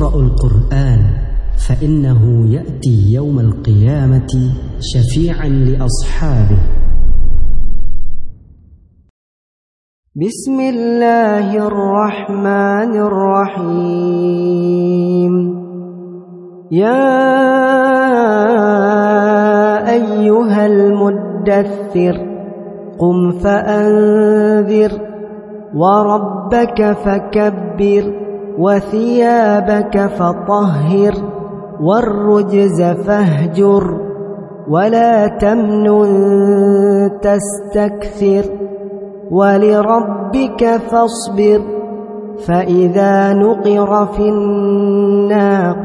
اقرأوا القرآن فإنه يأتي يوم القيامة شفيعا لأصحابه. بسم الله الرحمن الرحيم. يا أيها المدثر قم فأنذر وربك فكبر. وثيابك فطهر والرجز فاهجر ولا تمنن تستكثر ولربك فاصبر فإذا نقر في الناقور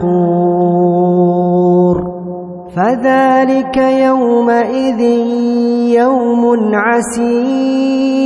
فذلك يومئذ يوم عسير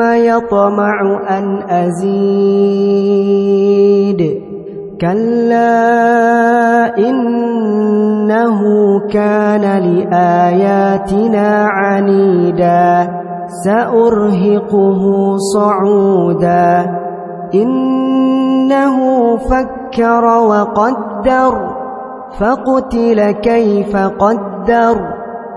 يطمع أن أزيد. كلا إنه كان لآياتنا عنيدا. سأرهقه صعودا. إنه فكر وقدر. فقتل كيف قدر.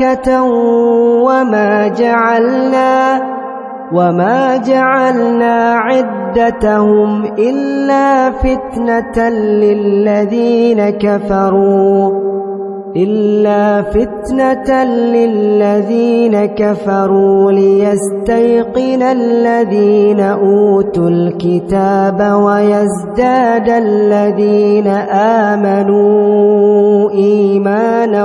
ملائكة وما جعلنا وما جعلنا عدتهم إلا فتنة للذين كفروا إلا فتنة للذين كفروا ليستيقن الذين أوتوا الكتاب ويزداد الذين آمنوا إيمانا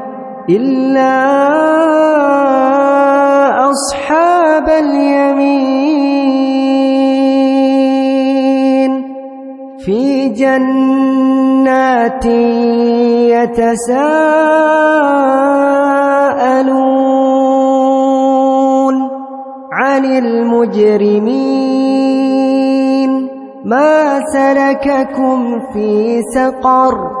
إلا أصحاب اليمين. في جنات يتساءلون عن المجرمين. ما سلككم في سقر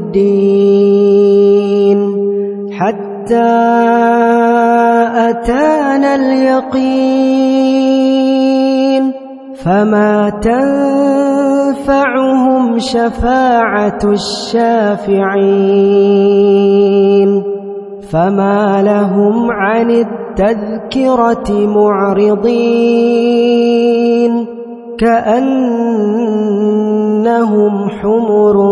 حتى أتانا اليقين فما تنفعهم شفاعة الشافعين فما لهم عن التذكرة معرضين كأنهم حمر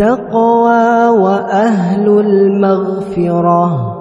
التقوى وأهل المغفرة.